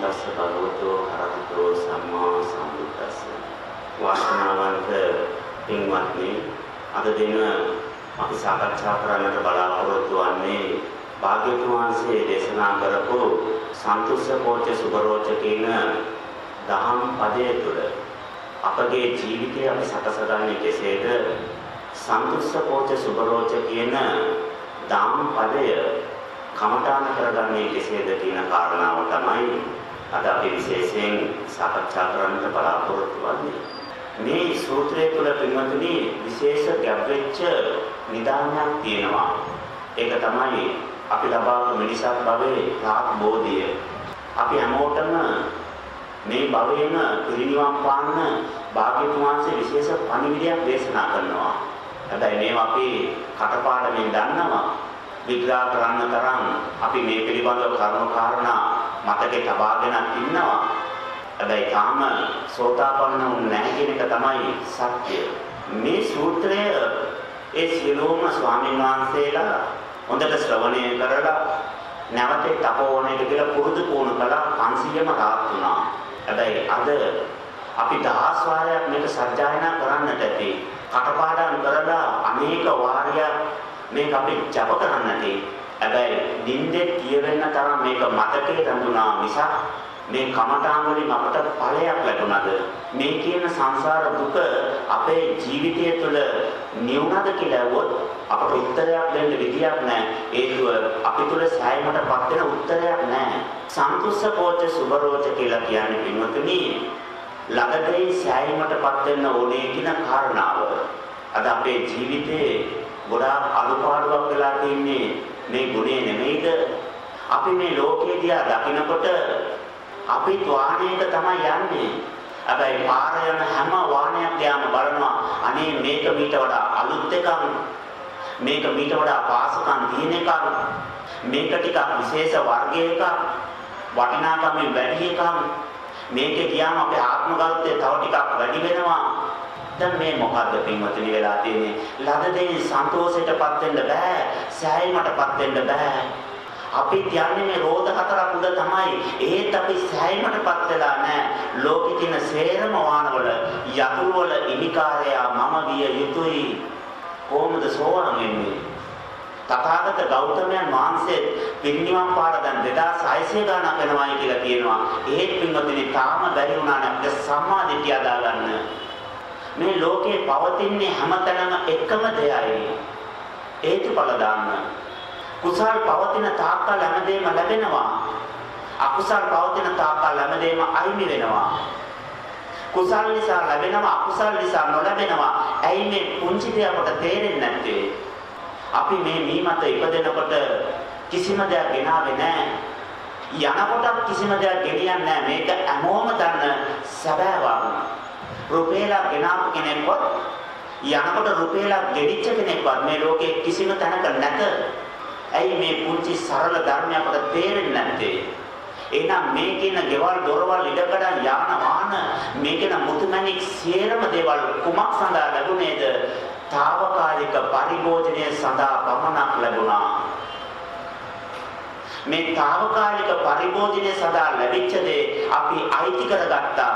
තස්ස භගවතෝ අරහතෝ සම්මා සම්බුද්දස්ස වාසනාවන්ත පින්වත්නි අද දින අපි සාකච්ඡා කරන්නට බලාපොරොත්තු වන්නේ භාග්‍යවතුන් වහන්සේ දේශනා කරපු සන්තුෂ්ස කෝච සුබරෝච කියන දහම් පදයේ තුල අපගේ ජීවිතය අපි සකසගන්නේ කෙසේද? සන්තුෂ්ස කෝච සුබරෝච කියන දහම් පදය කමඨාන කරගන්නේ කෙසේද කියන කාරණාව තමයි අද අපි විශේෂයෙන් සාකච්ඡා කරන්නට බලාපොරොත්තු වෙන්නේ. මේ සූත්‍රය තුළ පින්වතුනි විශේෂ ගැබ් වෙච්ච නිදානයක් තියෙනවා. ඒක තමයි අපි ලබාපු මිනිසක් භවයේ රාග බෝධිය. අපි හැමෝටම මේ භවයේම පිරිනිවන් පාන්න භාග්‍යතුන් වහන්සේ විශේෂ පණිවිඩයක් දේශනා කරනවා. හැබැයි මේවා අපි කටපාඩමින් දන්නවා. විග්‍රහ කරන්න තරම් අපි මේ පිළිබඳව කරුණු කාරණා මතකේ තබාගෙන ඉන්නවා. හැබැයි තාම සෝතාපන්න වුනේ නැහැ කියන එක තමයි සත්‍ය. මේ සූත්‍රය ඒ සියලුම ස්වාමීන් වහන්සේලා හොඳට ශ්‍රවණය කරලා නැවතේ තපෝවණයට කියලා පුරුදු පුහුණු කළා 500ම රාත් වුණා. හැබැයි අද අපි දහස් වාරයක් මේක සත්‍යයනා කරන්නට ඇති. කටපාඩම් කරලා අනේක වාරයක් මේක අපි ජප කරන්නට හැබැයි නින්දේ කියවෙන්න තරම් මේක මතකේ රැඳුණා මිසක් මේ කමඨාන් වලින් අපට ඵලයක් ලැබුණාද? මේ කියන සංසාර දුක අපේ ජීවිතය තුළ නිවුණාද කියලා ඇහුවොත් අපට උත්තරයක් දෙන්න විදියක් නැහැ ඒතුව අපි තුළ සෑයීමටපත් වෙන උත්තරයක් නැහැ සන්තුෂ්ස කෝච සුබරෝච කියලා කියන්නේ පින්වතුනි ළඟදී සෑයීමටපත් වෙන්න ඕනේ කියන කාරණාව. අද අපේ ජීවිතේ ගොඩාක් අනුපාඩුවක් වෙලා තින්නේ මේ ගුණේ නෙමෙයිද? අපි මේ ලෝකේ දිහා දකිනකොට අපි වාහනයක තමයි යන්නේ. හැබැයි පාර යන හැම වාහනයක් යාම බලනවා අනේ මේක මීට වඩා අලුත් එකක්. මේක මීට වඩා පාසකම් තියෙන එකක්. මේක ටිකක් විශේෂ වර්ගයක. වටිනාකම වැඩි එකක්. මේකේ ගියාම අපේ ආත්ම ගෞරවය තව ටිකක් වැඩි වෙනවා. දැන් මේ මොකද්ද පින්වතුනි වෙලා තියෙන්නේ? ලද දෙයින් සන්තෝෂයටපත් වෙන්න බෑ. සෑයීමටපත් වෙන්න බෑ. අපි කියන්නේ මේ රෝධ හතරක් උඩ තමයි. ඒත් අපි සෑයීමටපත් වෙලා නැහැ. ලෝකෙ තියෙන සේරම වානවල යතුරුවල ඉනිකාරය මම විය යුතුයි. කොහොමද සෝවාන් වෙන්නේ? තථාගත ගෞතමයන් වහන්සේ පිරිනිවන් පාර දැන් 2600 ගණක් වෙනවායි කියලා කියනවා. ඒත් පින්වතුනි තාම බැරි වුණා නැත්නම් සම්මා දිට්ඨිය අදා ගන්න. මේ ලෝකේ පවතින්නේ හැමතැනම එකම දෙයයි. හේතුඵල දාන්න. කුසල් පවතින තාක්කල් හැමදේම ලැබෙනවා. අකුසල් පවතින තාක්කල් හැමදේම අයිමි වෙනවා. කුසල් නිසා ලැබෙනවා අකුසල් නිසා නොලැබෙනවා. ඇයි මේ පුංචි දේ අපට තේරෙන්නේ නැත්තේ? අපි මේ මීමත ඉපදෙනකොට කිසිම දෙයක් ගෙනාවේ නැහැ. යනකොට කිසිම දෙයක් ගෙනියන්නේ නැහැ. මේක හැමෝම දන්න සැබෑවක්. රුපියලක් ගෙනාපු කෙනෙක්වත් යනකොට රුපියලක් ගෙඩිච්ච කෙනෙක්වත් මේ ලෝකේ කිසිම තැනක නැත. ඇයි මේ පුංචි සරල ධර්මය අපට තේරෙන්නේ නැත්තේ? එහෙනම් මේ කියන ගෙවල් දොරවල් ඉඩකඩම් යාන වාහන මේ කියන මුතුමැණික් සියරම දේවල් කුමක් සඳහා ලැබුණේද? తాවකාලික පරිභෝජනය සඳහා පමණක් ලැබුණා. මේ తాවකාලික පරිභෝජනය සඳහා ලැබිච්ච දේ අපි අයිති කරගත්තා.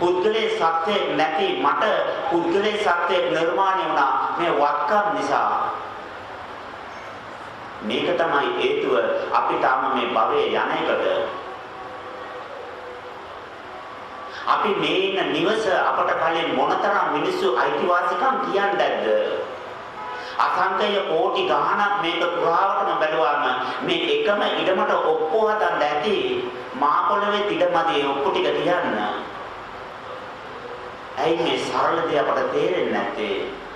පුද්ගලයේ සත්‍යයක් නැති මට පුද්ගලයේ සත්‍යයක් නිර්මාණය වුණා. මේ වත්කම් නිසා. මේක තමයි හේතුව අපි තාම මේ භවයේ යන එකට අපි මේ ඉන්න නිවස අපට කලින් මොනතරම් මිනිස්සු අයිතිවාසිකම් කියන්නේද අසංකය කෝටි ගාණක් මේක පුරාවටම බැලුවාම මේ එකම ඉඩමට ඔප්පු හදන්න ඇති මා පොළවේ ඉඩමදී ඔප්පු ටික තියන්න. ඇයි මේ සරල දේ අපට තේරෙන්නේ නැත්තේ?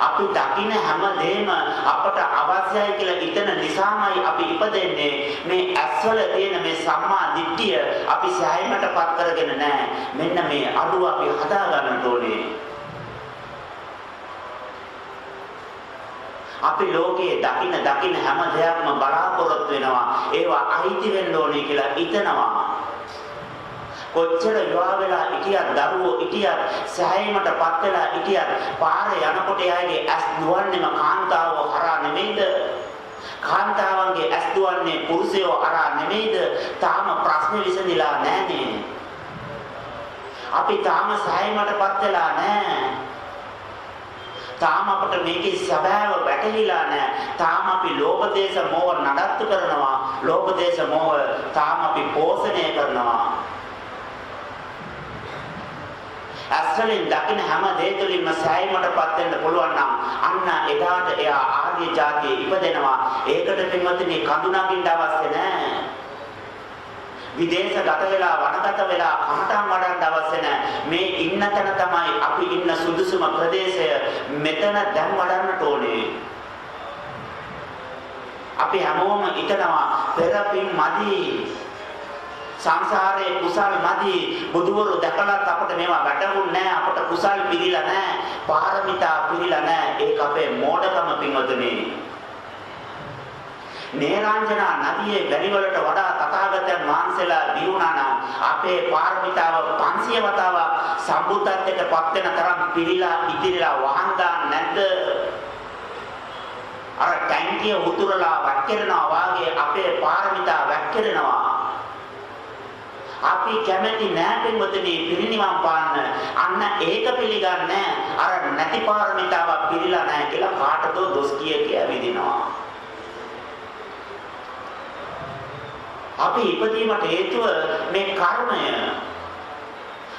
අපි දකින හැම දෙයක්ම අපට අවශ්‍යයි කියලා හිතන නිසාමයි අපි ඉපදෙන්නේ. මේ ඇස්වල තියෙන මේ සම්මා දිට්ඨිය අපි සෑයීමටපත් කරගෙන නැහැ. මෙන්න මේ අඩුව අපි හදා ගන්න ඕනේ. අපි ලෝකයේ දකින දකින හැම දෙයක්ම බලාපොරොත්තු වෙනවා. ඒවා අයිති වෙන්න ඕනේ කියලා හිතනවා. කොච්චර විවාහ වෙලා හිටියත් දරුවෝ හිටියත් සෑයීමටපත් වෙලා හිටියත් පාරේ යනකොට එයාගේ ඇස් දුවන්නේම කාන්තාව හරහා නෙමෙයිද කාන්තාවන්ගේ ඇස් දුවන්නේ පුරුෂයෝ අරා නෙමෙයිද? තාම ප්‍රශ්නේ විසඳිලා නැහනේ. අපි තාම සෑයීමටපත් වෙලා නැහැ. තාම අපට මේකේ සැබෑව වැටහිලා නැහැ. තාම අපි ලෝභ දේශ මොහ නඩත්තු කරනවා. ලෝභ දේශ මොහ තාම අපි පෝෂණය කරනවා. ඇස්වලින් දකින හැම දේ තුළින්ම සෑයීමටපත් වෙන්න පුළුවන් නම් අන්න එදාට එයා ආර්ය જાතියේ ඉපදෙනවා. ඒකට පින්වත්නි කඳු නගින්න අවශ්‍ය නැහැ. විදේශගත වෙලා වනගත වෙලා කමටන් වඩන්න අවශ්‍ය නැහැ. මේ ඉන්න තැන තමයි අපි ඉන්න සුදුසුම ප්‍රදේශය. මෙතන දැන් වඩන්නට ඕනේ. අපි හැමෝම හිතනවා පෙරපින් මදි සංසාරයේ කුසල් මදි. බුදුවරු දැකලත් අපට මේවා වැටහුන්නේ නැහැ අපට කුසල් පිළිලා නැහැ පාරමිතා පිළිලා නැහැ ඒක අපේ මෝඩකම පින්වතුනි. නේරාංජනා නදියේ වැලිවලට වඩා තථාගතයන් වහන්සේලා දිනුනා නම් අපේ පාරමිතාව 500 වතාවක් සම්බුද්ධත්වයට පත් වෙන තරම් පිළිලා ඉතිරිලා වහන් දාන්න නැද්ද? අර ටැංකිය උතුරලා වැක්කිරෙනවා වාගේ අපේ පාරමිතා වැක්කිරෙනවා. අපි කැමැති නෑ පින්වතුනි පිරිනිවන් පාන්න. අන්න ඒක පිළිගන්නේ අර නැති පාරමිතාවක් පිළිලා නෑ කියලා කාටද දොස් කිය කිය විදිනවා. අපි ඉපදීමට හේතුව මේ කර්මය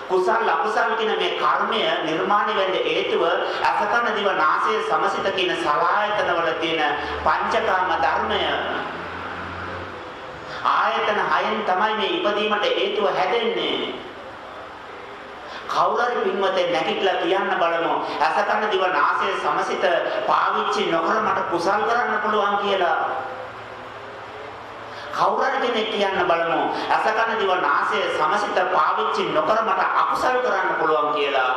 කුසල් අකුසල් කියන මේ කර්මය නිර්මාණය වෙන්න හේතුව අසකන දිව නාසය සමසිත කියන සලආයතන වල තියෙන පංචකාම ධර්මය ආයතන හයෙන් තමයි මේ ඉපදීමට හේතුව හැදෙන්නේ. කවුරුරි පින්වතේ නැගිටලා කියන්න බලමු අසකන දිව නාසය සමසිත පාවිච්චි නොකර මට කුසල් කරන්න පුළුවන් කියලා. කවුරුරි කෙනෙක් කියන්න බලමු අසකන දිව නාසය සමසිත පාවිච්චි නොකර මට අකුසල් කරන්න පුළුවන් කියලා.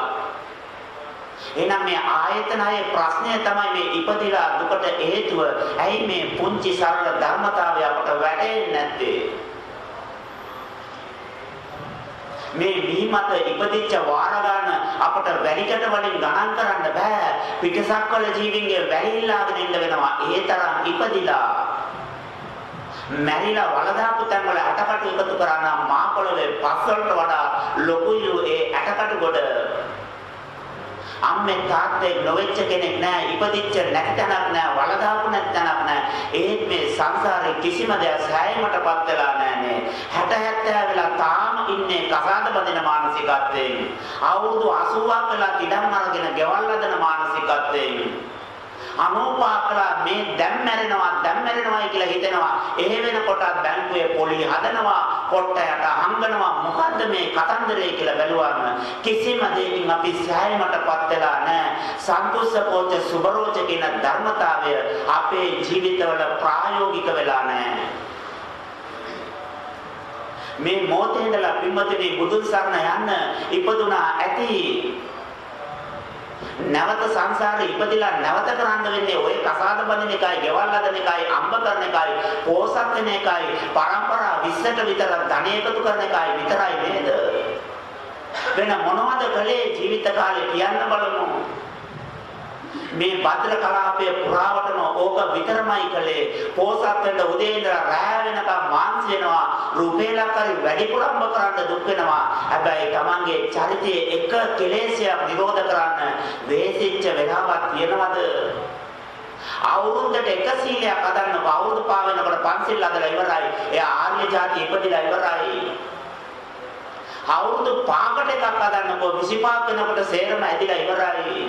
එහෙනම් මේ ආයතනයේ ප්‍රශ්නය තමයි මේ ඉපදිලා දුකට හේතුව. ඇයි මේ පුංචි සරල ධර්මතාවය අපට වැටහෙන්නේ නැත්තේ? මේ නිමත ඉපදිච්ච වාර ගන්න අපට වැලිකට වලින් ගණන් කරන්න බෑ. පිටසක්වල ජීවින්ගේ වැලිල්ලාගෙන ඉන්න වෙනවා. ඒ තරම් ඉපදිලා මැරිලා වලදාපු තැන් වල ඇටකට එකතු කරා නම් මා පොළවේ පස් වලට වඩා ලොකුයි ඒ ඇටකට ගොඩ අම්මේ තාත්තේ නොවෙච්ච කෙනෙක් නෑ ඉපදිච්ච නැති තැනක් නෑ වලදාපු නැති තැනක් නෑ. ඒත් මේ සංසාරේ කිසිම දෙයක් සෑයීමටපත් වෙලා නෑනේ 60 70 වෙලා තාම ඉන්නේ කසාද බඳින මානසිකත්වයෙන්. අවුරුදු 80ක් වෙලා ඉඩම් අරගෙන ගෙවල් හදන මානසිකත්වයෙන්. අනෝපාකලා මේ දැන් මැරෙනවා දැන් මැරෙනවායි කියලා හිතෙනවා. එහෙ වෙනකොට බැංකුවේ පොලි හදනවා කොට්ටයට හංගනවා. මොකද්ද මේ කතන්දරේ කියලා බැලුවාම කිසිම දෙයකින් අපි සෑයීමටපත් වෙලා නැහැ. සන්තුෂ්ඨ සුබරෝච කියන ධර්මතාවය අපේ ජීවිතවල ප්‍රායෝගික වෙලා නැහැ. මේ මොහොතේ ඉඳලා පින්වතුනි බුදුන් සරණ යන්න ඉපදුනා ඇති නැවත සංසාරේ ඉපදිලා නැවත කරන්න වෙන්නේ ওই කසාද බඳින එකයි, ගෙවල් හදන එකයි, අම්බ කරන එකයි, පෝසත් වෙන එකයි, પરම්පරා 20ට විතර ධන එකතු කරන එකයි විතරයි නේද? වෙන මොනවද කලේ ජීවිත කාලේ කියන්න බලමු. මේ භද්‍ර කලාපයේ පුරාවටම ඕක විතරමයි කළේ. පෝසත් වෙන්න උදේ ඉඳලා රැය වෙනකම් මාන්සි වෙනවා. රුපියලක් හරි වැඩිපුරම්බ කරන්න දුක් වෙනවා. හැබැයි Tamanගේ චරිතයේ එක කෙලෙසයක් නිරෝධ කරන්න වේසිච්ච වෙලාවක් තියනවද? අවුරුද්දට එක සීලයක් හදන්නකො අවුරුදු පහ වෙනකොට පන්සිල් හදලා ඉවරයි. එයා ආර්ය જાතිය ඉපදිලා ඉවරයි. අවුරුදු පහකට එකක් හදන්නකො 25 වෙනකොට සේරම ඇදිලා ඉවරයි.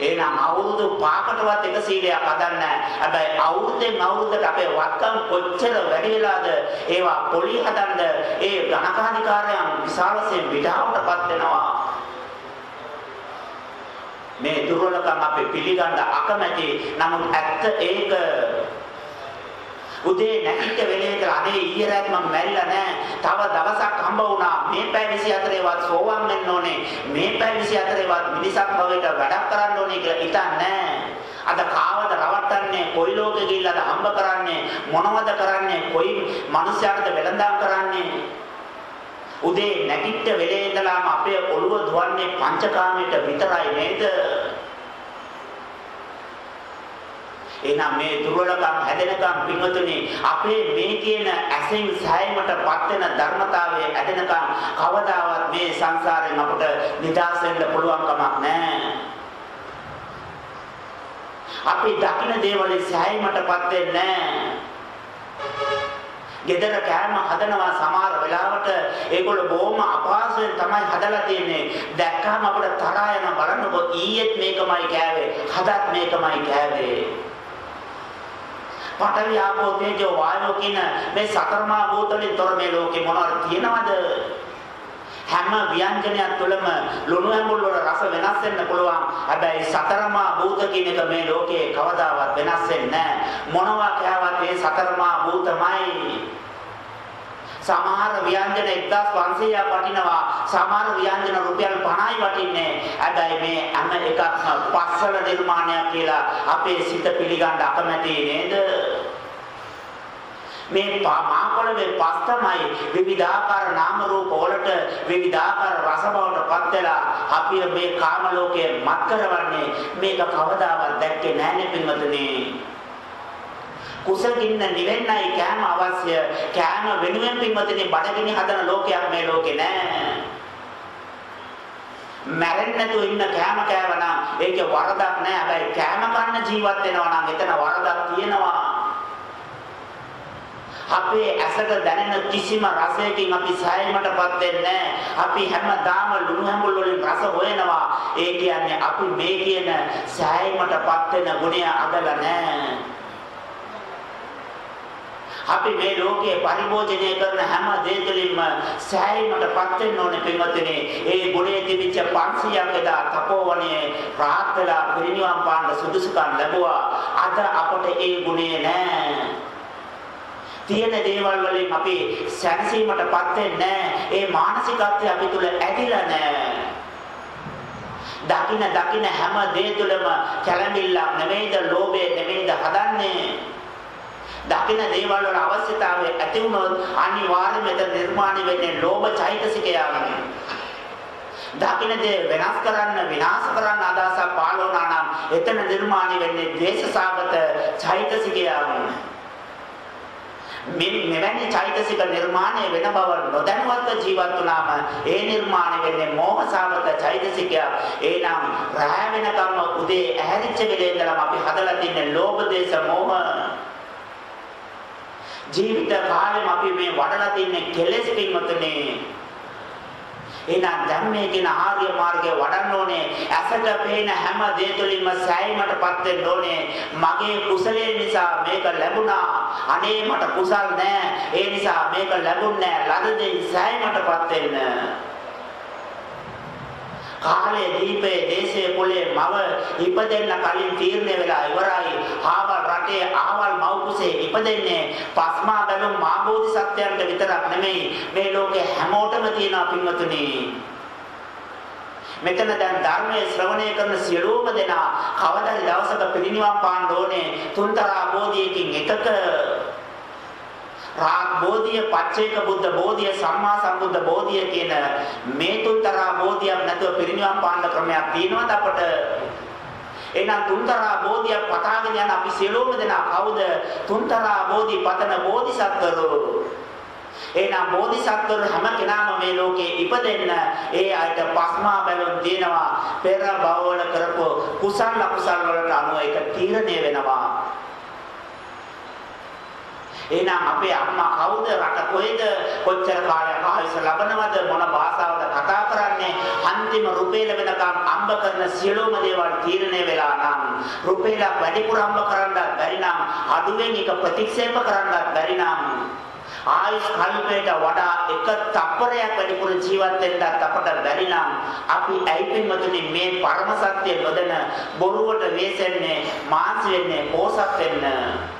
එහෙනම් අවුරුදු 5කටවත් එක සීලයක් හදන්න හැබැයි අවුරුද්දෙන් අවුරුද්දට අපේ වත්කම් කොච්චර වැඩි වෙලාද? ඒවා පොලි හදන්න ඒ ගණකාධිකාරයන් විශාලයෙන් විඩාවටපත් වෙනවා. මේ දුර්වලකම් අපි පිළිගන්න අකමැති. නමුත් ඇත්ත ඒක උදේ නැගිට වෙලේ ඉඳලා අනේ ඊයේ රාත් මම මැරිලා නෑ. තව දවසක් හම්බ වුණා. මේ පැය 24 වත් සෝවන් වෙන්න ඕනේ. මේ පැය 24 වත් මිනිසක් භවයට වැඩක් කරන්න ඕනේ කියලා හිතන්නේ අද කාවද රවට්ටන්නේ කොයි ලෝකෙ ගිහිල්ලාද හම්බ කරන්නේ මොනවද කරන්නේ කොයි මිනිස්යාටද වෙළඳාම් කරන්නේ උදේ නැගිට වෙලේ ඉඳලාම අපේ ඔළුව දුවන්නේ පංචකාමයට විතරයි නේද එහෙනම් මේ දුර්වලකම් හැදෙනකම් පින්වතුනි අපේ මේ කියන ඇසෙන් සෑයීමටපත් වෙන ධර්මතාවය ඇදෙනකම් කවදාවත් මේ සංසාරයෙන් අපට නිදහස් වෙන්න පුළුවන් කමක් නැහැ. අපි දකින දේවල් සෑයීමටපත් වෙන්නේ නැහැ. ගෙදර කෑම හදනවා සමහර වෙලාවට ඒගොල්ලෝ බොහොම අපහසුයෙන් තමයි හදලා තියෙන්නේ. දැක්කම අපිට තරහා යන බලන්නකො ඊයේත් මේකමයි කෑවේ. හදත් මේකමයි කෑවේ. පඨවි ආපෝ තේජෝ වායෝ කියන මේ සතරමා භූතවලින් තොර මේ ලෝකේ මොනවද තියෙනවද? හැම ව්‍යංජනයක් තුළම ලුණු ඇඹුල් වල රස වෙනස් වෙන්න පුළුවන්. හැබැයි සතරමා භූත කියන එක මේ ලෝකේ කවදාවත් වෙනස් වෙන්නේ නැහැ. මොනවා කෑවත් මේ සතරමා භූතමයි. සමහර ව්‍යංජන 1500ක් වටිනවා. සමහර ව්‍යංජන රුපියල් 50යි වටින්නේ. හැබැයි මේ හැම එකක්ම පස්සල නිර්මාණයක් කියලා අපේ සිත පිළිගන්න අකමැති නේද? මේ මාපොළවේ පස් තමයි විවිධාකාර නාම රූප වලට විවිධාකාර රස බවට පත් වෙලා අපි මේ කාම ලෝකයේ මත් කරවන්නේ. මේක කවදාවත් දැක්කේ නැහැ නේ පින්වතුනි. කුසගින්න නිවෙන්නයි කෑම අවශ්‍ය. කෑම වෙනුවෙන් පින්වතුනි බඩගිනි හදන ලෝකයක් මේ ලෝකේ නෑ. මැරෙන්නේ නැතුව ඉන්න කෑම කෑවනම් ඒකේ වරදක් නෑ. හැබැයි කෑම කන්න ජීවත් වෙනවා නම් එතන වරදක් තියෙනවා. අපේ ඇසට දැනෙන කිසිම රසයකින් අපි සෑයීමටපත් වෙන්නේ අපි හැමදාම ලුණු හැඹුල් වලින් රස හොයනවා. ඒ කියන්නේ අපි මේ කියන සෑයීමටපත් වෙන ගුණය අදලා නැහැ. අපි මේ ලෝකයේ පරිභෝජනය කරන හැම දේ තුළින්ම සෑයීමටපත් වෙන්න ඕනේ පින්වත්නි. ඒ ගුණයේ තිබිච්ච 500ක් එදා තපෝවනයේ ප්‍රාත් වෙලා පිරිනිවන් පාන්න සුදුසුකම් ලැබුවා. අද අපට ඒ ගුණය නැහැ. තියෙන දේවල් වලින් අපි සැනසීමටපත් වෙන්නේ ඒ මානසිකත්වය අපි තුල ඇදිලා නැහැ. දකින දකින හැම දේ තුළම කැළඹිල්ලක් නෙමෙයිද ලෝභය නෙමෙයිද හදන්නේ දකින දේවල් වල අවශ්‍යතාවය ඇති වුණොත් අනිවාර්යයෙන් මෙතන නිර්මාණය වෙන්නේ ලෝභ චෛතසිකයන්. දකින දේ වෙනස් කරන්න විනාශ කරන්න අදහසක් පාලවනා නම් එතන නිර්මාණය වෙන්නේ ද්වේෂසාගත චෛතසිකයන්. මෙවැනි චෛතසික නිර්මාණය වෙන බව නොදැනුවත්ව ජීවත් වුණාම ඒ නිර්මාණය වෙන්නේ මෝහසාගත චෛතසිකය. එහෙනම් රැ වෙනකම් උදේ ඇහැරිච්ච වෙලේ ඉඳලා අපි හදලා තින්නේ ලෝභ දේශ මෝහ ජීවිත කාලෙම අපි මේ වඩලා තින්නේ කෙලෙස් පින්වතුනේ. එහෙනම් දැන් මේ කියන ආර්ය මාර්ගය වඩන්න ඕනේ. ඇසට පේන හැම දේ තුළින්ම සෑයීමටපත් වෙන්න ඕනේ. මගේ කුසලයේ නිසා මේක ලැබුණා. අනේ මට කුසල් නැහැ. ඒ නිසා මේක ලැබුන්නේ නැහැ. ලද දෙයින් සෑයීමටපත් වෙන්න. කාලයේ දීපේ දේශයේ කුලේ මව ඉපදෙන්න කලින් තීරණය වෙලා ඉවරයි. ආවල් රටේ ආවල් මව් කුසේ ඉපදෙන්නේ පස්මා බැලුම් මා බෝධිසත්වයන්ට විතරක් නෙමෙයි මේ ලෝකේ හැමෝටම තියෙනවා පින්වතුනි. මෙතන දැන් ධර්මයේ ශ්‍රවණය කරන සියලුම දෙනා කවදාද දවසක පිරිනිවන් පාන්න ඕනේ තුන්තරා බෝධියකින් එකක රාග බෝධිය, පච්චේක බුද්ධ බෝධිය, සම්මා සම්බුද්ධ බෝධිය කියන මේ තුන්තරා බෝධියක් නැතුව පිරිනිවන් පාන්න ක්‍රමයක් තියෙනවද අපට? එහෙනම් තුන්තරා බෝධියක් පතාගෙන යන අපි සියලුම දෙනා කවුද? තුන්තරා බෝධි පතන බෝධිසත්වරෝ. එහෙනම් බෝධිසත්වරු හැම කෙනාම මේ ලෝකේ ඉපදෙන්න ඒ අයට පස්මා බැලුම් තියෙනවා පෙර භවවල කරපු කුසල අකුසල වලට අනුව ඒක තීරණය වෙනවා එහෙනම් අපේ අම්මා කවුද? රට කොහෙද? කොච්චර කාලයක් ආයුෂ ලබනවද? මොන භාෂාවද කතා කරන්නේ? අන්තිම රුපියල වෙනකම් අම්බ කරන සියලුම දේවල් තීරණය වෙලා නම් රුපියලක් වැඩිපුර අම්බ කරන්නත් බැරි නම් අඩුවෙන් එක ප්‍රතික්ෂේප කරන්නත් බැරි නම් ආයුෂ් කල්පයට වඩා එක තප්පරයක් වැඩිපුර ජීවත් වෙන්නත් අපට බැරි නම් අපි ඇයිපින්මතුනි මේ පරම සත්‍ය නොදැන බොරුවට වෙසෙන්නේ මාන්සි වෙන්නේ පෝසත් වෙන්න?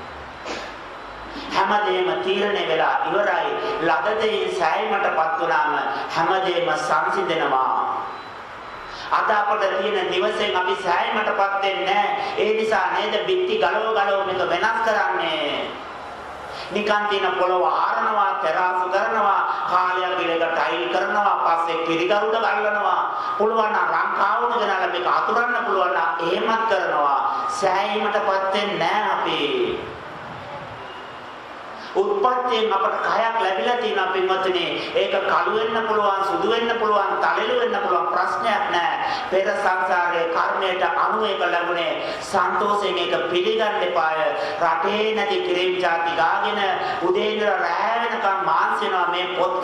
හැමදේම තීරණය වෙලා ඉවරයි. ලද දෙයින් සෑයීමටපත් වුණාම හැමදේම සංසිඳෙනවා. අද අපට තියෙන දිවසෙන් අපි සෑයීමටපත් වෙන්නේ ඒ නිසා නේද බිත්ති ගලව ගලව මේක වෙනස් කරන්නේ. නිකන් තියෙන පොළව ආරනවා, තරාසු කරනවා, කාලයක් ගිලක ටයිල් කරනවා, පස්සේ කිරිගරුඩ ගල්නවා. පුළුවන් නම් රංකාවුන ගෙනල්ලා මේක අතුරන්න පුළුවන් නම් එහෙමත් කරනවා. සෑයීමටපත් වෙන්නේ නැහැ අපි. උත්පත්තියෙන් අපට කයක් ලැබිලා තියෙනවා පින්වත්නි. ඒක කළු වෙන්න පුළුවන්, සුදු වෙන්න පුළුවන්, තලෙළු වෙන්න පුළුවන් ප්‍රශ්නයක් නෑ. පෙර සංසාරයේ කර්මයට අනුව ඒක ලැබුණේ සන්තෝෂයෙන් ඒක පිළිගන්න එපාය. රටේ නැති ක්‍රීම් ಜಾති ගාගෙන උදේ ඉඳලා රැ වෙනකම් මාංශ වෙනවා මේ පොත්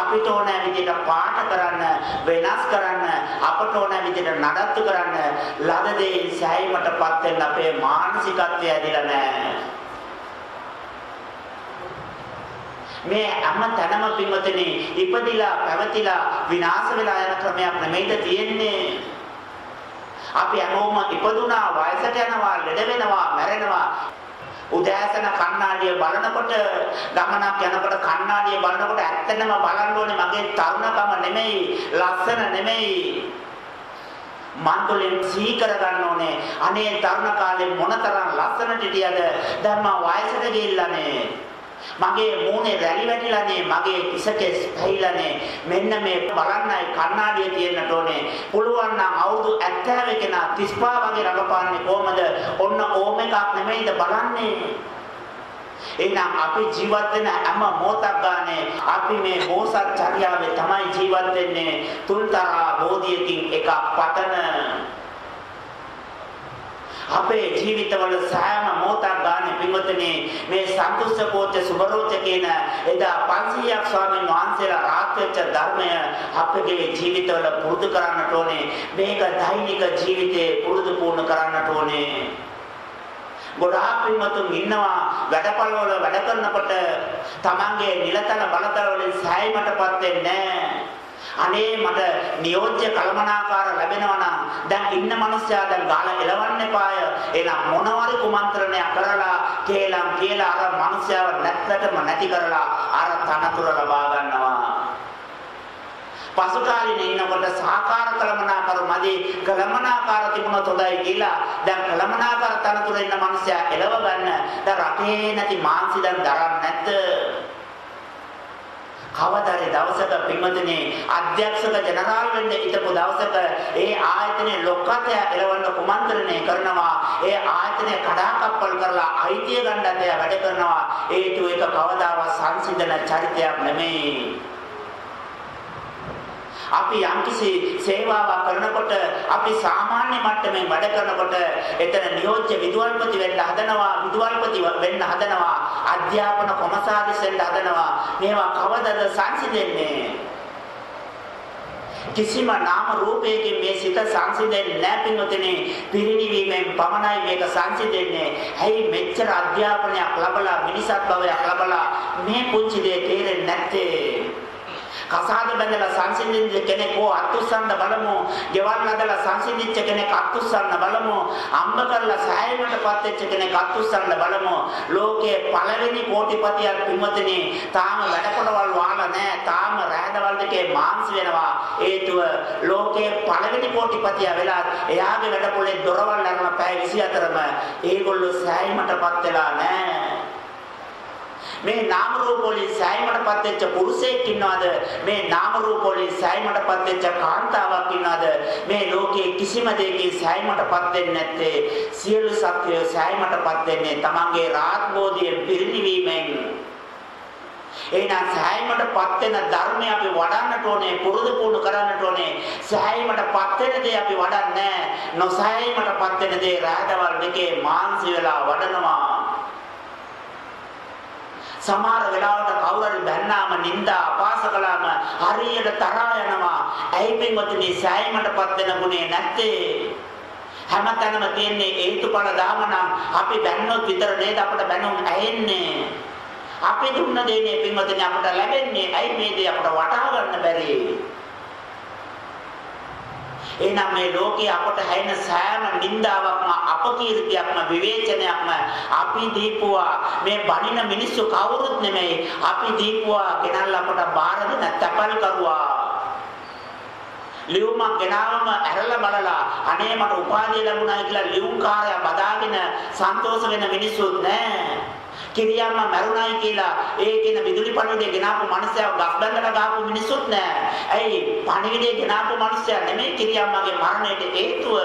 අපිට ඕන විදිහට පාඨ කරන්න, වෙනස් කරන්න, අපට ඕන විදිහට නඩත්තු කරන්න ලද දේ සෑයීමටපත් වෙන්න අපේ මානසිකත්වය ඇදිලා නෑ. මේ හැම තැනම පින්වතුනි ඉපදිලා පැවතිලා විනාශ වෙලා යන ක්‍රමයක් නෙමෙයිද තියෙන්නේ. අපි හැමෝම ඉපදුනා වයසට යනවා ලෙඩ වෙනවා මැරෙනවා. උදෑසන කණ්ණාඩිය බලනකොට ගමනක් යනකොට කණ්ණාඩිය බලනකොට ඇත්තටම බලන්න ඕනේ මගේ තරුණකම නෙමෙයි ලස්සන නෙමෙයි. මන්තුලෙන් සී කර ගන්න ඕනේ. අනේ තරුණ කාලේ මොනතරම් ලස්සනට හිටියද? දැන් මම වයසට ගිහිල්ලානේ මගේ මූණේ රැලි වැටිලානේ මගේ කිසකෙස් පැහිලානේ මෙන්න මේ බලන්නයි කණ්ණාඩිය තියෙන්නට ඕනේ. පුළුවන් නම් අවුරුදු 70 කෙනා 35 වගේ රඟපාන්නේ කොහමද? ඔන්න ඕම එකක් නෙමෙයිද බලන්නේ? එහෙනම් අපි ජීවත් වෙන හැම මොහොතක් ගානේ අපි මේ බෝසත් චර්යාවේ තමයි ජීවත් වෙන්නේ. තුන්තරා බෝධියකින් එකක් පතන. අපේ ජීවිතවල සෑම මොහොතක් ගන්න පින්වතුනි මේ සන්තුෂ්ඨ කෝච්ච සුබරෝච කියන එදා 500ක් ස්වාමීන් වහන්සේලා රාත් වෙච්ච ධර්මය අපගේ ජීවිතවල පුරුදු කරන්නට ඕනේ. මේක දෛනික ජීවිතේ පුරුදු පුහුණු කරන්නට ඕනේ. ගොඩාක් පින්වතුන් ඉන්නවා වැඩපළ වල වැඩ කරනකොට Tamange නිලතල බලතල වලින් සෑයීමටපත් වෙන්නේ නැහැ. අනේ මට නියෝජ්‍ය කලමනාකාර ලැබෙනවා නම් දැන් ඉන්න මිනිස්සයා දැන් ගාලා එලවන්න එපාය. එහෙනම් මොනවාරි කුමන්ත්‍රණයක් කරලා කේලම් කියලා අර මිනිස්සයාව නැත්තටම නැති කරලා අර තනතුර ලබා ගන්නවා. පසු කාලේ ඉන්නකොට සාකාර කලමනාකාර මදි කලමනාකාර තිබුණොත් හොඳයි කියලා දැන් කලමනාකාර තනතුර ඉන්න මිනිස්සයා එලව ගන්න දැන් රටේ නැති මාන්සි දැන් දරන්නේ නැද්ද කවදාරි දවසක පින්වතුනි අධ්‍යක්ෂක ජනරාල් වෙන්න හිටපු දවසක ඒ ආයතනයේ ලොක්කතය එලවන්න කුමන්ත්‍රණය කරනවා. ඒ ආයතනය කඩාකප්පල් කරලා අයිතිය ගන්නත් වැඩ කරනවා. ඒතු එක කවදාවත් සංසිඳන චරිතයක් නෙමෙයි. අපි යම්කිසි සේවාවක් කරනකොට අපි සාමාන්‍ය මට්ටමේ වැඩ කරනකොට එතන නියෝජ්‍ය විදුහල්පති වෙන්න හදනවා විදුහල්පති වෙන්න හදනවා අධ්‍යාපන කොමසාරිස් වෙන්න හදනවා. මේවා කවදද සංසිඳෙන්නේ? කිසිම නාම රූපයකින් මේ සිත සංසිඳෙන්නේ නැහැ පින්වතුනි. පිරිණිවීමෙන් පමණයි මේක සංසිඳෙන්නේ. ඇයි මෙච්චර අධ්‍යාපනයක් ලැබලා මිනිසත් භවයක් ලැබලා මේ පුංචි දේ තේරෙන්නේ නැත්තේ? කසාද බැඳලා සංසිඳිච්ච කෙනෙක් ඕ අත්උස්සන්න බලමු. ගෙවල් නදලා සංසිඳිච්ච කෙනෙක් අත්උස්සන්න බලමු. අම්බ කරලා සෑයීමටපත් වෙච්ච කෙනෙක් අත්උස්සන්න බලමු. ලෝකයේ පළවෙනි කෝටිපතියක් පින්වතුනි තාම වැඩකොටවල් වාලා නැහැ. තාම රැඳවල් දෙකේ මාංශ වෙනවා. හේතුව ලෝකයේ පළවෙනි කෝටිපතියා වෙලා එයාගේ වැඩපොලේ දොරවල් අරන පැය 24ම ඒගොල්ලෝ සෑයීමටපත් වෙලා නැහැ. මේ නාම රූප වලින් සෑයීමටපත් වෙච්ච පුරුෂයෙක් ඉන්නවද? මේ නාම රූප වලින් සෑයීමටපත් වෙච්ච කාන්තාවක් ඉන්නවද? මේ ලෝකයේ කිසිම දෙයකින් සෑයීමටපත් වෙන්නේ නැත්තේ. සියලු සත්‍යය සෑයීමටපත් වෙන්නේ තමන්ගේ රාත්බෝධියෙන් පිරිනිවීමෙන්. එහෙනම් සෑයීමටපත් වෙන ධර්මය අපි වඩන්නට ඕනේ පුරුදු පුහුණු කරන්නට ඕනේ. සෑයීමටපත් වෙන දේ අපි වඩන්නේ නැහැ. නොසෑයීමටපත් වෙන දේ රාදවල් දෙකේ මාන්සි වෙලා වඩනවා. සමහර වෙලාවට කවුරු හරි බැන්නාම නිନ୍ଦා අපාස කළාම හරියට තරහා යනවා. ඇයි පින්වතුනි සෑයීමටපත් වෙන ගුණේ නැත්තේ? හැමතැනම තියෙන්නේ හේතුඵල දාම නම් අපි බැන්නොත් විතර නේද අපිට බැනුම් ඇහෙන්නේ. අපි දුන්න දේනේ පින්වතුනි අපිට ලැබෙන්නේ. ඇයි මේ දේ අපිට වටහා ගන්න බැරි? එහෙනම් මේ ලෝකේ අපට හැෙන සෑම නින්දාවක්ම අපකීර්තියක්ම විවේචනයක්ම අපි දීපුවා. මේ බණින මිනිස්සු කවුරුත් නෙමෙයි. අපි දීපුවා ගෙනල්ලා අපට බාර දෙන තැපල් කරුවා. ලියුමක් ගෙනාවම ඇරලා බලලා අනේ මට උපාධිය ලැබුණා කියලා ලියුම් කාර්යය බදාගෙන සන්තෝෂ වෙන මිනිස්සුත් නැහැ කිරියම්ම මැරුණයි කියලා ඒ කියන විදුලි පණිවිඩය ගෙනාපු මනුස්සයව ගස් බැඳලා ගාපු මිනිස්සුත් නෑ. ඇයි පණිවිඩය ගෙනාපු මනුස්සයා නෙමෙයි කිරියම්මගේ මරණයට හේතුව.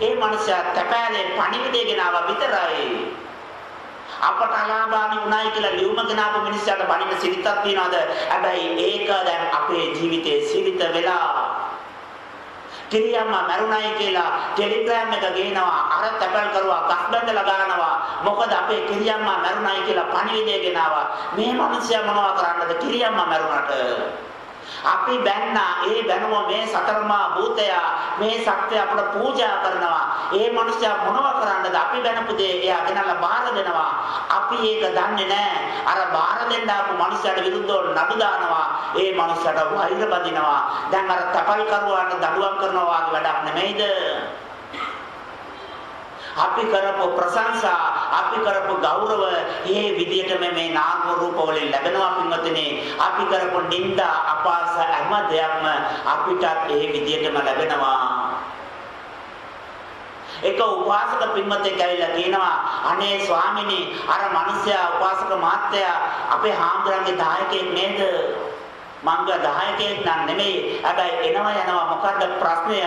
ඒ මනුස්සයා තැපෑලේ පණිවිඩය ගෙනාවා විතරයි. අපට අලාභාමි උනායි කියලා ලියුම ගෙනාවු මිනිස්සුන්ට බණින්න සිරිතක් තියනවාද? හැබැයි ඒක දැන් අපේ ජීවිතේ සිරිත වෙලා කිරියම්මා මරුණයි කියලා ටෙලිග්‍රෑම් එක ගේනවා අර තැපල් කරුවා ගස් බැඳලා ගන්නවා මොකද අපේ කිරියම්මා මරුණයි කියලා පණිවිඩය ගෙනාවා. මේ මිනිස්සයා මොනවා කරන්නද? කිරියම්මා මරුණට. අපි බැන්නා ඒ බැනුම මේ සතරමා භූතය මේ සත්‍ය අපට පූජා කරනවා. ඒ මිනිස්සයා මොනව කරන්නද? අපි බැනපු දේ එයා ගෙනල්ලා බාර දෙනවා. අපි ඒක දන්නේ නැහැ අර බාර දෙන්න ආපු මිනිස්සයාට විරුද්ධව නඩු දානවා. ඒ මිනිස්සයාට වෛර බඳිනවා දැන් අර තපල් කරුවාට දඬුවම් කරනවා වගේ වැඩක් නෙමෙයිද? අපි කරපු ප්‍රශංසා අපි කරපු ගෞරව මේ විදිහටම මේ නාම රූප වලින් ලැබෙනවා පින්වත්නි. අපි කරපු නිന്ദා අපාස හැම දෙයක්ම අපිටත් මේ විදිහටම ලැබෙනවා. එක උපාසක පින්වතෙක් ඇවිල්ලා කියනවා අනේ ස්වාමිනී අර මිනිසයා උපාසක මාත්‍යා අපේ හාමුදුරන්ගේ දායකයෙක් නේද? මංග 10කෙක් නම් නෙමෙයි. හැබැයි එනවා යනවා මොකද්ද ප්‍රශ්නය?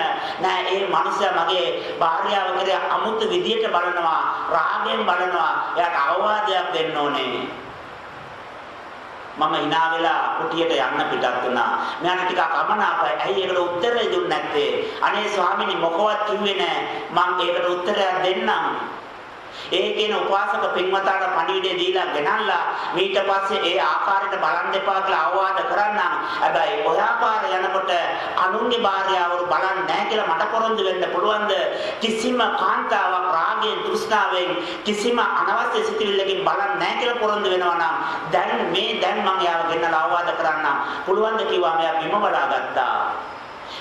නෑ ඒ මනුස්සයා මගේ භාර්යාව කෙරේ අමුතු විදියට බලනවා, රාගයෙන් බලනවා. එයාට අවවාදයක් දෙන්න ඕනේ. මම hina වෙලා කුටියට යන්න පිටත් වුණා. මෙයාට ටිකක් අමනාපයි. ඇයි ඒකට උත්තරය දුන්නේ නැත්තේ? අනේ ස්වාමීනි මොකවත් කිව්වේ නෑ. මං ඒකට උත්තරයක් දෙන්නම්. ඒ කියන උපාසක පින්වතාට පණිවිඩය දීලා ගෙනල්ලා ඊට පස්සේ ඒ ආකාරයට බලන් එපා කියලා අවවාද කරන්නම්. හැබැයි ඔය ආකාර යනකොට අනුන්ගේ භාර්යාවරු බලන්නේ නැහැ කියලා මට පොරොන්දු වෙන්න පුළුවන්ද? කිසිම කාන්තාවක් රාගයෙන් තෘෂ්ණාවෙන් කිසිම අනවශ්‍ය සිතුවිල්ලකින් බලන්නේ නැහැ කියලා පොරොන්දු වෙනවා නම් දැන් මේ දැන් මම යාව ගෙනල්ලා අවවාද කරන්නම්. පුළුවන්ද කිව්වා මෙයා බිම බලා ගත්තා.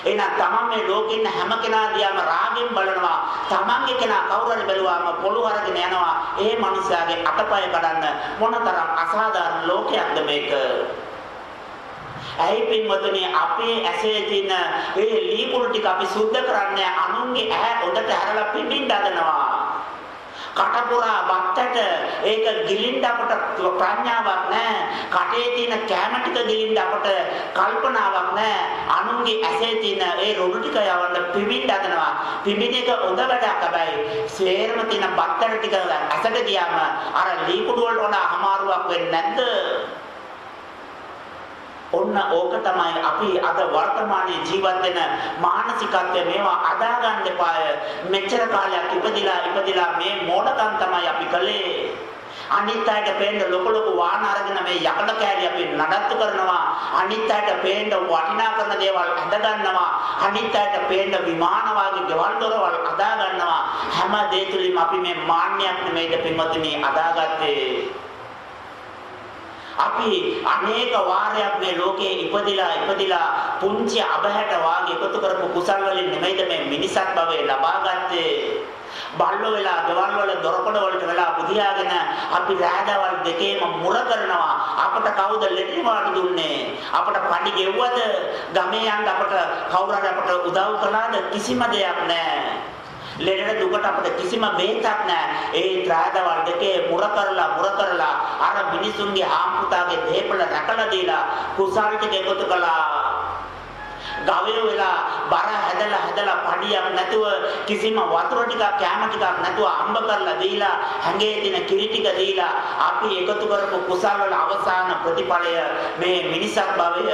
එහෙනම් තමන් මේ ලෝකෙ ඉන්න හැම කෙනා දිහාම රාගෙන් බලනවා. තමන්ගේ කෙනා කවුරු හරි බැලුවාම පොළු අරගෙන යනවා. ඒ මනුස්සයාගේ අතපය කඩන්න මොනතරම් අසාධාරණ ලෝකයක්ද මේක? ඇයි පින්වතුනි අපේ ඇසේ තියෙන ඒ ලීකුණු ටික අපි සුද්ධ කරන්නේ අනුන්ගේ ඇහැ හොඳට හැරලා පිටින් දදනවා. කටපුරා වත්තට ඒක ගිලින්න අපට ප්‍රඥාවක් නැහැ. කටේ තියෙන කැම ටික ගිලින්න අපට කල්පනාවක් නැහැ. අනුන්ගේ ඇසේ තියෙන ඒ රොඩු ටික යවන්න පිඹින්න හදනවා. පිඹින එක හොඳ වැඩක් හැබැයි සේරම තියෙන බත්තර ටික ඇසට ගියාම අර ලීකුඩු වලට වඩා අමාරුවක් වෙන්නේ නැද්ද? ඔන්න ඕක තමයි අපි අද වර්තමානයේ ජීවත් වෙන මානසිකත්වය. මේවා අදා ගන්න එපාය. මෙච්චර කාලයක් ඉපදිලා ඉපදිලා මේ මෝඩකම් තමයි අපි කළේ. අනිත් අයට පේන්න ලොකු ලොකු වාහන අරගෙන මේ යකඩ කෑලි අපි නඩත්තු කරනවා. අනිත් අයට පේන්න වටිනා කරන දේවල් අඳ ගන්නවා. අනිත් අයට පේන්න විමාන වාගේ ගෙවල් දොරවල් අදා ගන්නවා. හැම දේ තුලින්ම අපි මේ මාන්නයක් නෙමෙයිද පින්වතුනි අදාගත්තේ? අපි අනේක වාරයක් මේ ලෝකේ ඉපදිලා ඉපදිලා පුංචි අබහැට වාගේ එකතු කරපු කුසල් වලින් නෙමෙයිද මේ මිනිසත් භවය ලබාගත්තේ බල්ලෝ වෙලා ගෙවල් වල දොරකඩ වලට වෙලා බුදියාගෙන අපි රෑදවල් දෙකේම මුර කරනවා. අපට කවුද ලෙඩි වාඩි දුන්නේ? අපට පඩි ගෙව්වද? ගමේ යන්න අපට කවුරු හරි අපට උදව් කළාද? කිසිම දෙයක් නැහැ. ලෙඩට දුකට අපිට කිසිම බේතක් නැහැ. ඒ ත්‍රාදවල් දෙකේ මුර කරලා මුර කරලා අර මිනිසුන්ගේ ආම්පුතාගේ දේපල රැකලා දීලා කුසල් ටික එකතු කළා. ගවය වෙලා බර හැදලා හැදලා පඩියක් නැතුව කිසිම වතුර ටිකක් කැම ටිකක් නැතුව අම්බ කරලා දීලා හැඟේ තියෙන කිරි ටික දීලා අපි එකතු කරපු කුසල් වල අවසාන ප්‍රතිඵලය මේ මිනිසක් භවය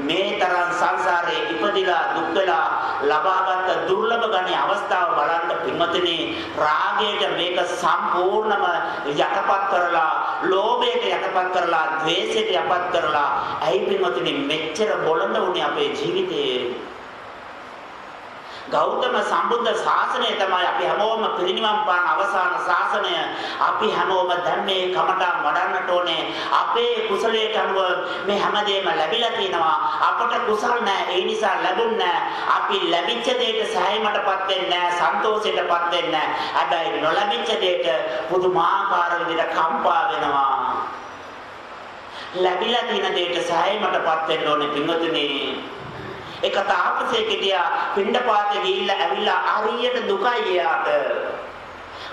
මේ තරම් සංසාරේ ඉපදිලා දුක් වෙලා ලබාගත් දුර්ලභ ගණේ අවස්ථාව බලන්න පින්වතුනි රාගයට මේක සම්පූර්ණම යටපත් කරලා ලෝභයට යටපත් කරලා ද්වේෂයට යටපත් කරලා ඇයි පින්වතුනි මෙච්චර බොළඳ උනේ අපේ ජීවිතේ ගෞතම සම්බුද්ධ ශාසනය තමයි අපි හැමෝම පිරිනිවන් පාන අවසාන ශාසනය. අපි හැමෝම දැන් මේ කමටන් වඩන්නට ඕනේ. අපේ කුසලයට අනුව මේ හැමදේම ලැබිලා තියෙනවා. අපට කුසල් නැහැ. ඒ නිසා ලැබුන්නේ අපි ලැබිච්ච දෙයට සෑයීමටපත් වෙන්නේ නැහැ. සන්තෝෂයටපත් වෙන්නේ නැහැ. හැබැයි නොලැබිච්ච දෙයට පුදුමාකාර විදිහට කම්පා වෙනවා. ලැබිලා තියෙන දෙයට සෑයීමටපත් වෙන්න ඕනේ පින්වතුනි. එක තාපසයෙක් හිටියා පින්ඩපාතේ ගිහිල්ලා ඇවිල්ලා හරියට දුකයි එයාට.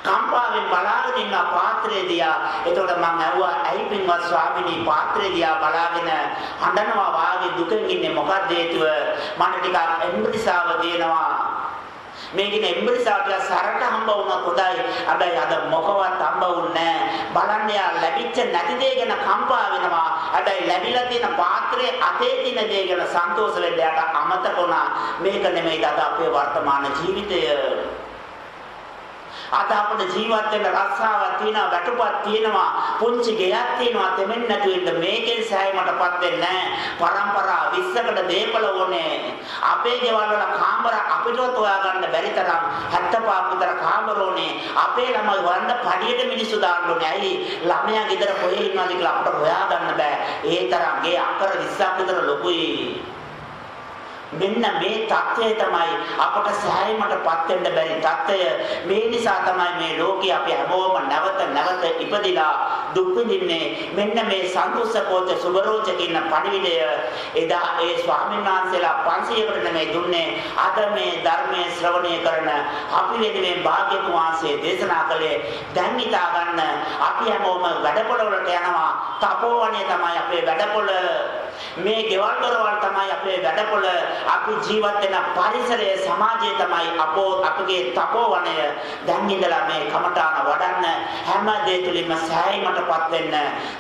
කම්පාවෙන් බලාගෙන ඉන්න පාත්‍රය දිහා. එතකොට මං ඇහුවා ඇයි පින්වත් ස්වාමිනී පාත්‍රය දිහා බලාගෙන හඬනවා වාගේ දුකෙන් ඉන්නේ? මොකක්ද හේතුව? මට ටිකක් එම්බතිසාව තියෙනවා. මේකේ එම්බරිසාට සරට හම්බ වුණා හොඳයි. හැබැයි අද මොකවත් හම්බ වුණේ බලන්න යා ලැබිච්ච නැති දේ ගැන කම්පා වෙනවා. හැබැයි ලැබිලා තියෙන පාත්‍රයේ අතේ තියෙන දේ ගැන සන්තෝෂ වෙන්න යාට අමතක වුණා. මේක නෙමෙයි අද අපේ වර්තමාන ජීවිතය. අද අපිට ජීවත් වෙන්න රස්සාවක් තියෙනවා වැටුපක් තියෙනවා පුංචි ගෙයක් තියෙනවා. දෙමෙන් නැතු වෙන්න මේකෙන් සෑයීමටපත් වෙන්නේ පරම්පරා 20කට දීපල ඕනේ අපේ ගෙවල් වල කාමර අපිටවත් හොයාගන්න බැරි තරම් 75ක් විතර කාමර ඕනේ අපේ ළමයි වරන්ද පඩියට මිනිස්සු දාන්න ඕනේ. ඇයි? ළමයා ගෙදර කොහේ ඉන්නවද කියලා අපිට හොයාගන්න බෑ. ඒ තරම් ගේ අක්කර 20ක් විතර ලොකුයි. මෙන්න මේ தත්වය තමයි අපට සෑයීමටපත් වෙන්න බැරි தත්වය. මේ නිසා තමයි මේ ලෝකේ අපි හැමෝම නැවත නැවත ඉපදිලා දුක් විඳින්නේ. මෙන්න මේ සන්තුෂ්කෝච සුබරෝච කියන පණිවිඩය එදා ඒ ස්වාමීන් වහන්සේලා 500කට නෙමෙයි දුන්නේ. අද මේ ධර්මයේ ශ්‍රවණය කරන අපි වෙනුවෙන් භාග්‍යතුන් වහන්සේ දේශනා කළේ දැන් හිතා ගන්න අපි හැමෝම වැඩපොළ වලට යනවා. තපෝවනේ තමයි අපේ වැඩපොළ. මේ ගෙවල් දොරවල් තමයි අපේ වැඩපොළ අපි ජීවත් වෙන පරිසරය සමාජය තමයි අපෝ අපගේ තපෝවනය. දැන් ඉඳලා මේ කමඨාන වඩන්න හැම දේ තුලින්ම සෑයීමටපත් වෙන්න.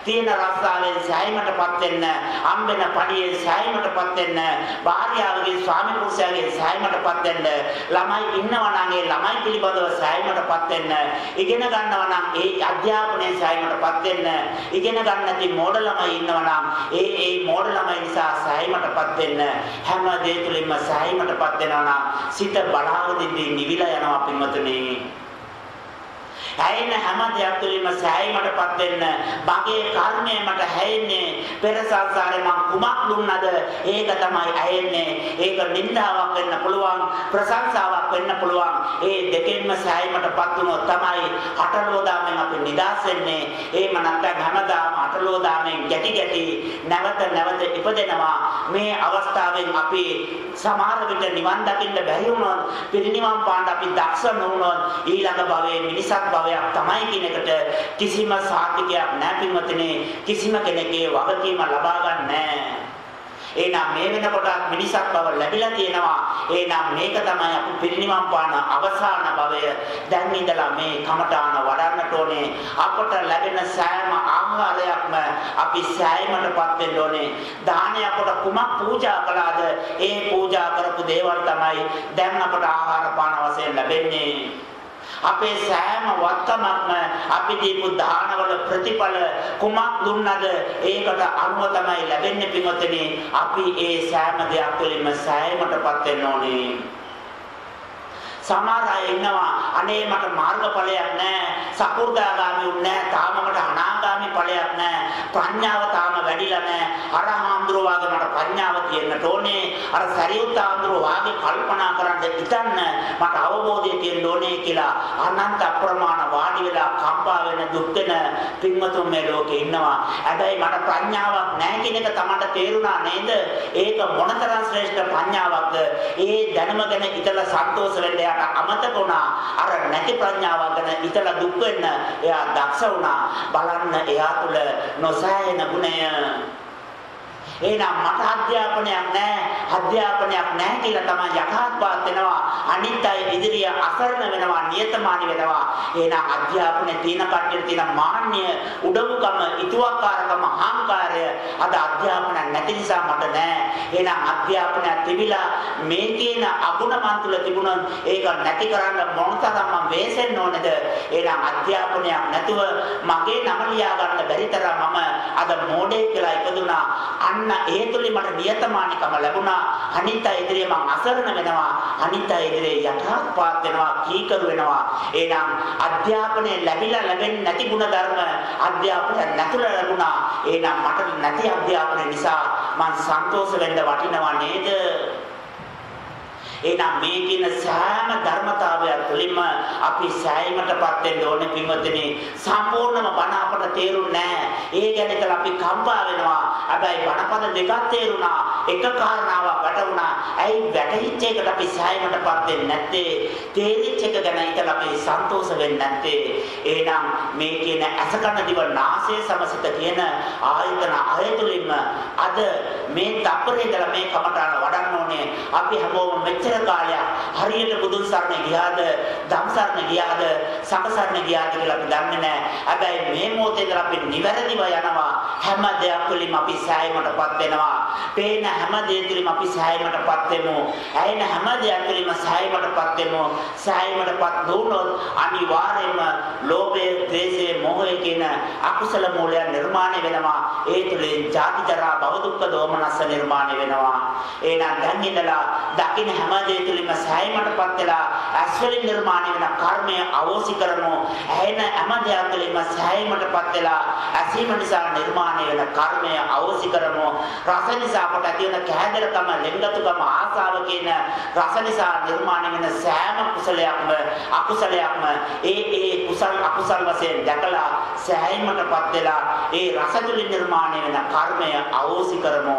තියෙන රස්සාවෙන් සෑයීමටපත් වෙන්න. අම්බෙන පඩියෙන් සෑයීමටපත් වෙන්න. භාර්යාවගේ ස්වාමි පුරුෂයාගේ සෑයීමටපත් වෙන්න. ළමයි ඉන්නවා නම් ඒ ළමයි පිළිබඳව සෑයීමටපත් වෙන්න. ඉගෙන ගන්නවා නම් ඒ අධ්‍යාපනයේ සෑයීමටපත් වෙන්න. ඉගෙන ගන්න නැති මෝඩ ළමයි ඉන්නවා නම් ඒ ඒ මෝඩ ළමයි නිසා සෑයීමටපත් වෙන්න. හැම දේ තුලින්ම සෑහීමටපත් වෙනවා නම් සිත බලාගෙන ඉඳින් නිවිලා යනවා පින්වතුනි. හැයෙන හැම දෙයක් තුළින්ම සෑයීමටපත් වෙන්න මගේ කර්මය මට හැයෙන්නේ පෙර සංසාරේ මං කුමක් දුන්නද? ඒක තමයි ඇයෙන්නේ ඒක නින්දාවක් වෙන්න පුළුවන් ප්‍රශංසාවක් වෙන්න පුළුවන්. ඒ දෙකෙන්ම සෑයීමටපත් වුණොත් තමයි අටලෝදාමෙන් අපි නිදාස් වෙන්නේ. එහෙම නැත්නම් හැමදාම අටලෝදාමෙන් ගැටි ගැටි නැවත නැවත ඉපදෙනවා. මේ අවස්ථාවෙන් අපි සමහර විට නිවන් දකින්න බැරි වුණොත් පිරිනිවන් පාන්න අපි දක්ෂ නොවුනොත් ඊළඟ භවයේ මිනිසක් භවයේ භාවයක් තමයි කියන එකට කිසිම සාතිකයක් නැහැ පින්වත්නි කිසිම කෙනෙක්ගේ වගකීම ලබා ගන්න නැහැ එහෙනම් මේ වෙනකොට මිනිසක් බව ලැබිලා තියෙනවා. එහෙනම් මේක තමයි අපි පිරිනිවන් පාන අවසාන භවය. දැන් ඉඳලා මේ කමඨාන වඩන්නට ඕනේ. අපට ලැබෙන සෑම ආහාරයක්ම අපි සෑයීමටපත් වෙන්න ඕනේ. දානය අපට කුමක් පූජා කළාද? ඒ පූජා කරපු දේවල් තමයි දැන් අපට ආහාර පාන වශයෙන් ලැබෙන්නේ. අපේ සෑම වත්තමක්ම අපි දීපු දානවල ප්‍රතිඵල කුමක් දුන්නද? ඒකට අනුව තමයි ලැබෙන්නේ පින්වත්නි අපි ඒ සෑම දෙයක් තුළින්ම සෑයීමටපත් වෙන්න ඕනේ. සමහර අය ඉන්නවා අනේ මට මාර්ගඵලයක් නැහැ සකු르දාගාමි උන්නේ නැහැ තාම මට අනාගාමි ඵලයක් නැහැ ප්‍රඥාව තාම වැඩිලා නැහැ අරහාඳුර වාගේ මට ප්‍රඥාව තියෙන්නට ඕනේ. අර සරියුත් ආඳුර වාගේ කල්පනා කරන්න හිතන්න මට අවබෝධය තියෙන්න ඕනේ කියලා අනන්ත අප්‍රමාණ වාඩි වෙලා කම්පා වෙන දුක් වෙන පින්වතුන් මේ ලෝකේ ඉන්නවා. හැබැයි මට ප්‍රඥාවක් නැහැ කියන එක තමයි තේරුණා නේද? ඒක මොනතරම් ශ්‍රේෂ්ඨ ප්‍රඥාවක්ද? ඒ දැනුම ගැන ඉතලා සන්තෝෂ වෙන්න එයාට අමතක වුණා. අර නැති ප්‍රඥාව ගැන ඉතලා දුක් වෙන්න එයා දක්ෂ වුණා. බලන්න එයා තුල නොසෑහෙන ගුණය එහෙනම් මට අධ්‍යාපනයක් නැහැ අධ්‍යාපනයක් නැහැ කියලා තමයි යථාර්ථවත් වෙනවා. අනිත් අය ඉදිරිය අසරණ වෙනවා නියතමානි වෙනවා. එහෙනම් අධ්‍යාපනයේ තියෙන කට්ටියට තියෙන මාන්නය උඩඟුකම ඉතුවක්කාරකම අහංකාරය අද අධ්‍යාපන නැති නිසා මට නැහැ එහෙනම් අධ්‍යාපනය තිබිලා මේ කියන අගුණ මන්තුල තිබුණොත් ඒක නැති කරන්න මොනතරම් මම වෙහෙසෙන්න ඕනේද? එහෙනම් අධ්‍යාපනයක් නැතුව මගේ නම ලියා ගන්න බැරි තරම් මම අද මෝඩේ කියලා ඉපදුනා අන්න අන්න ඒ තුලින් මට නියතමානිකම ලැබුණා. අනිත් අය ඉදිරියේ මං අසරණ වෙනවා. අනිත් අය ඉදිරියේ යටහත්පාත් වෙනවා, කීකරු වෙනවා. එහෙනම් අධ්‍යාපනය ලැබිලා ලැබෙන්නේ නැති ගුණ ධර්ම අධ්‍යාපනය නැතුව ලැබුණා. එහෙනම් මට නැති අධ්‍යාපනය නිසා මං සන්තෝෂ වෙන්න වටිනවා නේද? එහෙනම් මේ කියන සෑම ධර්මතාවයක් තුළින්ම අපි සෑයීමටපත් වෙන්න ඕනේ පින්වත්නි. සම්පූර්ණම බණ අපට තේරුන්නේ නැහැ. ඒ ගැන ඉතල අපි කම්පා වෙනවා. හැබැයි බණපද දෙකක් තේරුණා. එක කාරණාවක් වැටුණා. ඇයි වැටහිච්ච එකට අපි සෑයීමටපත් වෙන්නේ නැත්තේ? තේරිච්ච එක ගැන ඉතල අපි සන්තෝෂ වෙන්නේ නැත්තේ? එහෙනම් මේ කියන අසකන දිව නාසය සමසිත කියන ආයතන අයතුලින්ම අද මේ තප්පරේ ඉඳලා මේ කමටහන වඩන්න ඕනේ. අපි හැමෝම මෙච්චර කොච්චර කාලයක් හරියට බුදුන් සරණ ගියාද ධම් සරණ ගියාද සංඝ සරණ ගියාද කියලා අපි දන්නේ නැහැ. හැබැයි මේ මොහොතේ ඉඳලා අපි නිවැරදිව යනවා. හැම දෙයක් තුළින් අපි සෑයීමටපත් වෙනවා. පේන හැම දෙයක් තුළින් අපි සෑයීමටපත් වෙමු. ඇයෙන හැම දෙයක් තුළින්ම සෑයීමටපත් වෙමු. සෑයීමටපත් නොවුනොත් අනිවාර්යයෙන්ම ලෝභය, ද්වේෂය, මෝහය කියන අකුසල මූලයන් නිර්මාණය වෙනවා. ඒ තුළින් ජාති ජරා භව දුක්ඛ දෝමනස්ස නිර්මාණය වෙනවා. එහෙනම් දැන් ඉඳලා දකින්න හැම දෙයක් තුළින්ම සෑයීමටපත් වෙලා ඇස්වලින් නිර්මාණය වෙන කර්මය අවෝසි කරමු. ඇයෙන හැම දෙයක් තුළින්ම සෑයීමටපත් වෙලා ඇසීම නිසා නිර්මාණය වෙන කර්මය අවෝසි කරමු. රස නිසා අපට ඇති වෙන කෑදරකම, ලෙන්ගතුකම, ආසාව කියන රස නිසා නිර්මාණය වෙන සෑම කුසලයක්ම අකුසලයක්ම ඒ ඒ කුසල අකුසල වශයෙන් දැකලා සෑයීමටපත් වෙලා ඒ රස තුළින් නිර්මාණය වෙන කර්මය අවෝසි කරමු.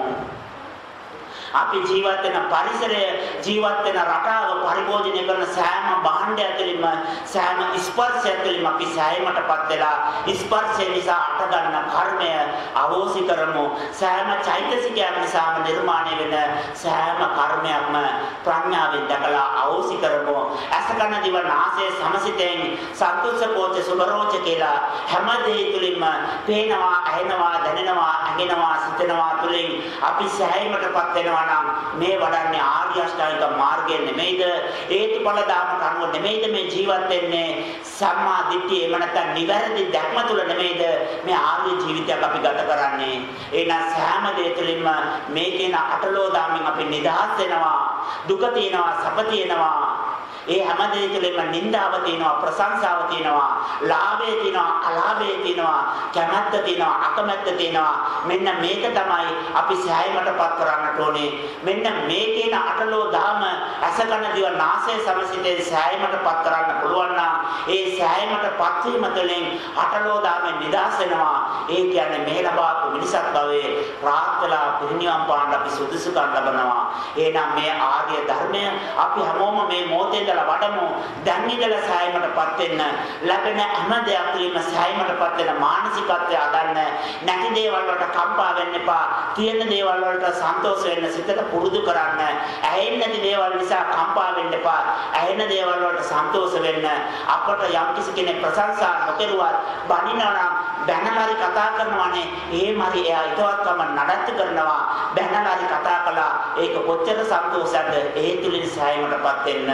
අපි ජීවත් වෙන පරිසරය ජීවත් වෙන රටාව පරිභෝජනය කරන සෑම භාණ්ඩය ඇතුළින්ම සෑම ස්පර්ශය ඇතුළින්ම අපි සෑයීමටපත් වෙලා ස්පර්ශය නිසා අටගන්න කර්මය අවෝසි කරමු. සෑම චෛතසිකයක් නිසාම නිර්මාණය වෙන සෑම කර්මයක්ම ප්‍රඥාවෙන් දැකලා අවෝසි කරමු. අසකන දිව නාසය සමසිතෙන් සන්තුෂ්ස කෝච සුබරෝච කියලා හැම දෙය තුළින්ම පේනවා ඇහෙනවා දැනෙනවා ඇඟෙනවා සිතෙනවා තුළින් අපි සෑයීමටපත් වෙනවා. නම් මේ වඩන්නේ ආර්ය අෂ්ටාංගික මාර්ගය නෙමෙයිද? හේතුඵල ධර්ම කනුව නෙමෙයිද මේ ජීවත් වෙන්නේ? සම්මා දිට්ඨිය එහෙම නැත්නම් නිවැරදි දැක්ම තුල නෙමෙයිද මේ ආර්ය ජීවිතයක් අපි ගත කරන්නේ? එහෙනම් සෑම දෙය තුළින්ම මේකේන අටලෝ දාමින් අපි නිදහස් වෙනවා දුක තියෙනවා සැප තියෙනවා. ඒ හැම දෙයකම නින්දාව තියෙනවා ප්‍රශංසාව තියෙනවා ලාභය තියෙනවා අලාභය තියෙනවා කැමැත්ත තියෙනවා අකමැත්ත තියෙනවා. මෙන්න මේක තමයි අපි සෑයීමටපත් කරන්නට ඕනේ. මෙන්න මේකේන අටලෝ දාම අසකන දිව නාසය සමසිතේ සෑයීමටපත් කරන්න පුළුවන් නම් ඒ සෑයීමටපත් වීම තුළින් අටලෝ දාමෙන් නිදහස් වෙනවා. ඒ කියන්නේ මේ ලබාපු මිනිසත් භවයේ ප්‍රාර්ථලා පිරිනිවන් පාන්න අපි සුදුසුකම් ලබනවා. එහෙනම් මේ ආර්ය ධර්මය අපි හැමෝම මේ මොහොතේ ඉඳලා වඩමු. දැන් ඉඳලා සෑයීමටපත් වෙන්න. ලැබෙන හැම දෙයක් තුළින්ම සෑයීමටපත් වෙන මානසිකත්වය අදන්න නැති දේවල් වලට කම්පා වෙන්න එපා. තියෙන දේවල් වලට සන්තෝෂ වෙන්න සිතට පුරුදු කරන්න. ඇහෙන්නේ නැති දේවල් නිසා කම්පා වෙන්න එපා. ඇහෙන දේවල් වලට සන්තෝෂ වෙන්න. අපට යම් කිසි කෙනෙක් ප්‍රශංසා නොකරුවත් බනිනවා නම් බැනලාරි කතා කරනවානේ ඒ මරි එයා ඊටවත්කම නඩත්තු කරනවා. බැනලාරි කතා කළා. ඒක කොච්චර සන්තෝෂයක්ද? ඒ තුලින් සෑයීමටපත් වෙන්න.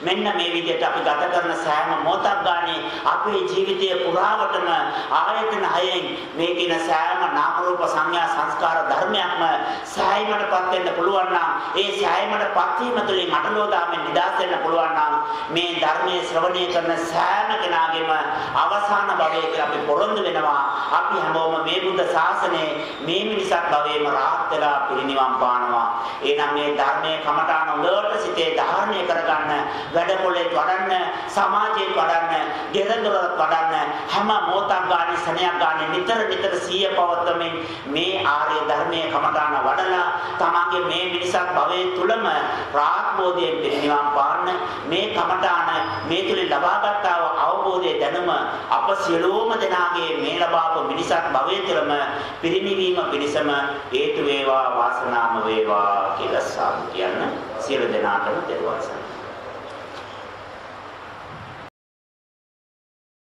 මෙන්න මේ විදිහට අපි ගත කරන සෑම මොහොතක් ගානේ අපේ ජීවිතයේ පුරාවටම ආයතන හයෙන් මේ කියන සෑම නාම රූප සංඥා සංස්කාර ධර්මයක්ම සෑයීමටපත් වෙන්න පුළුවන් නම් ඒ සෑයීමටපත් වීම තුළින් අටලෝදාමෙන් නිදහස් වෙන්න පුළුවන් නම් මේ ධර්මයේ ශ්‍රවණය කරන සෑම කෙනාගේම අවසාන භවයේ කියලා අපි පොරොන්දු වෙනවා. අපි හැමෝම මේ බුද්ධ ශාසනයේ මේ මිනිසක් භවයේම රාහත් වෙලා පිරිනිවන් පානවා. එහෙනම් මේ ධර්මයේ කමඨාන උඩට සිටේ ධාරණය කරගන්න වැඩපොලේ වඩන්න සමාජයේ වඩන්න ගෙදරදොරත් වඩන්න හැම මොහොතක් ගානේ සනයක් ගානේ නිතර නිතර සිහිය පවත්වමින් මේ ආර්ය ධර්මයේ කමඨාන වඩලා තමන්ගේ මේ මිනිසක් භවයේ තුලම ප්‍රාත්මෝදයෙන් පිරිනිවන් පාන්න මේ කමඨාන මේ තුලින් ලබාගත් අවබෝධයේ දැනුම අප සියලුම දෙනාගේ මේ ලබාපු මිනිසක් භවයේ තුලම පිරිනිවීම පිණිසම හේතු වේවා වාසනාම වේවා කියලා සාදු කියන්න සියලු දෙනාටම දරුවන්